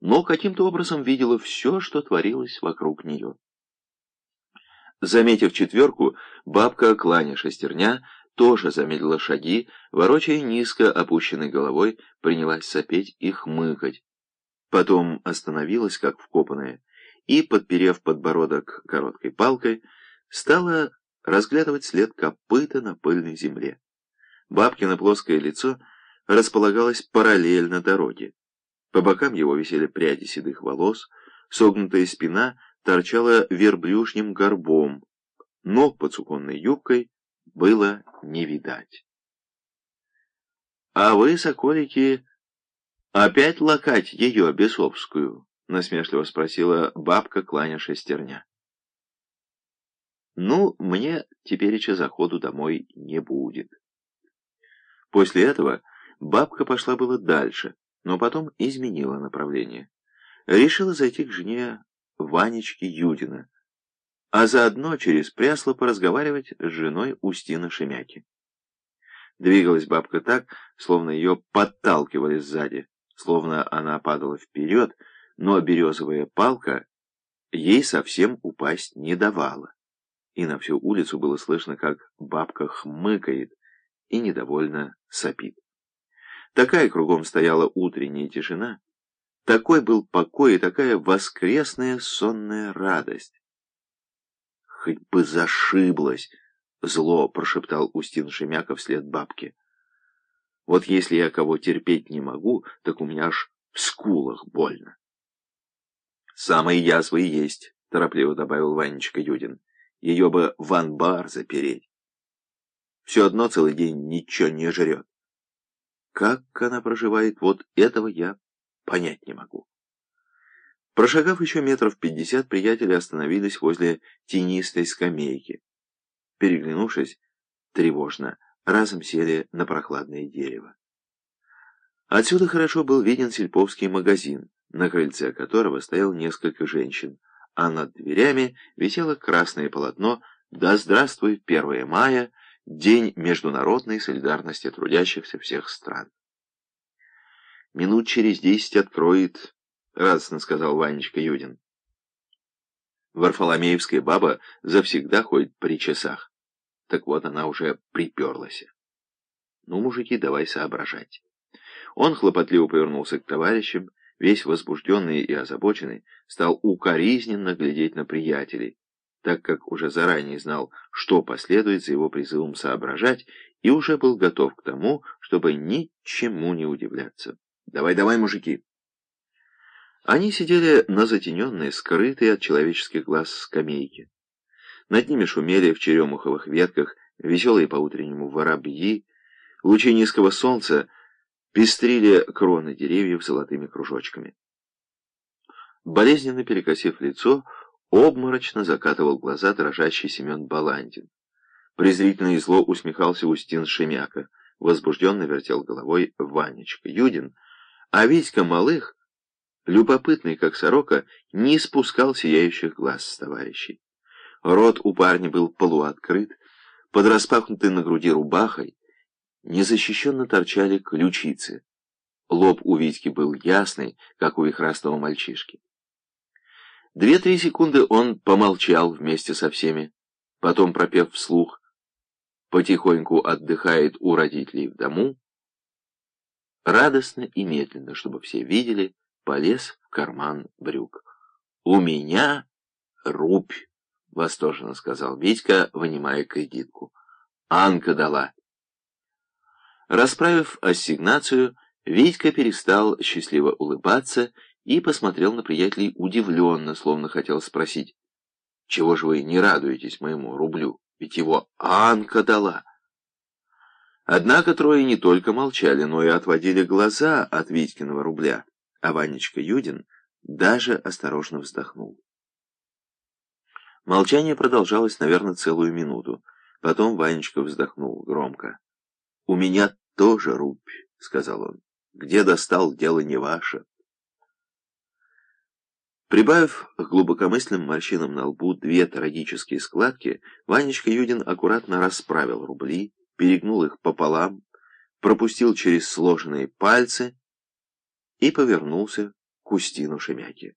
но каким-то образом видела все, что творилось вокруг нее. Заметив четверку, бабка Кланя Шестерня тоже замедлила шаги, ворочая низко опущенной головой, принялась сопеть и хмыкать. Потом остановилась, как вкопанная, и, подперев подбородок короткой палкой, стала разглядывать след копыта на пыльной земле. Бабкино плоское лицо располагалось параллельно дороге. По бокам его висели пряди седых волос, согнутая спина торчала верблюжним горбом, ног под суконной юбкой было не видать. — А вы, соколики, опять лакать ее, бесовскую? — насмешливо спросила бабка, кланя шестерня. — Ну, мне теперь еще заходу домой не будет. После этого бабка пошла было дальше, но потом изменила направление. Решила зайти к жене Ванечки Юдина, а заодно через прясло поразговаривать с женой Устина Шемяки. Двигалась бабка так, словно ее подталкивали сзади, словно она падала вперед, но березовая палка ей совсем упасть не давала. И на всю улицу было слышно, как бабка хмыкает и недовольно сопит. Такая кругом стояла утренняя тишина, такой был покой и такая воскресная сонная радость. «Хоть бы зашиблась!» — зло прошептал Устин Шемяков вслед бабке. «Вот если я кого терпеть не могу, так у меня аж в скулах больно». «Самые язвы есть», — торопливо добавил Ванечка Юдин. «Ее бы в анбар запереть. Все одно целый день ничего не жрет. Как она проживает, вот этого я понять не могу. Прошагав еще метров пятьдесят, приятели остановились возле тенистой скамейки. Переглянувшись, тревожно, разом сели на прохладное дерево. Отсюда хорошо был виден сельповский магазин, на крыльце которого стоял несколько женщин, а над дверями висело красное полотно «Да здравствует 1 мая!» День международной солидарности трудящихся всех стран. «Минут через десять откроет», — радостно сказал Ванечка Юдин. Варфоломеевская баба завсегда ходит при часах. Так вот она уже приперлась. Ну, мужики, давай соображать. Он хлопотливо повернулся к товарищам, весь возбужденный и озабоченный, стал укоризненно глядеть на приятелей, так как уже заранее знал, что последует за его призывом соображать, и уже был готов к тому, чтобы ничему не удивляться. «Давай, давай, мужики!» Они сидели на затененной, скрытой от человеческих глаз скамейке. Над ними шумели в черемуховых ветках веселые по-утреннему воробьи, лучи низкого солнца пестрили кроны деревьев золотыми кружочками. Болезненно перекосив лицо, Обморочно закатывал глаза дрожащий Семен Баландин. Презрительно и зло усмехался Устин Шемяка. Возбужденно вертел головой Ванечка Юдин. А Витька Малых, любопытный как сорока, не спускал сияющих глаз с товарищей. Рот у парня был полуоткрыт, под распахнутой на груди рубахой незащищенно торчали ключицы. Лоб у Витьки был ясный, как у вихрастого мальчишки. Две-три секунды он помолчал вместе со всеми, потом, пропев вслух, потихоньку отдыхает у родителей в дому, радостно и медленно, чтобы все видели, полез в карман брюк. «У меня рубь!» — восторженно сказал Витька, вынимая кредитку. «Анка дала!» Расправив ассигнацию, Витька перестал счастливо улыбаться и посмотрел на приятелей удивленно, словно хотел спросить, «Чего же вы не радуетесь моему рублю? Ведь его Анка дала». Однако трое не только молчали, но и отводили глаза от Витькиного рубля, а Ванечка Юдин даже осторожно вздохнул. Молчание продолжалось, наверное, целую минуту. Потом Ванечка вздохнул громко. «У меня тоже рубь», — сказал он. «Где достал, дело не ваше». Прибавив к глубокомысленным морщинам на лбу две трагические складки, Ванечка Юдин аккуратно расправил рубли, перегнул их пополам, пропустил через сложенные пальцы и повернулся к Устину Шемяке.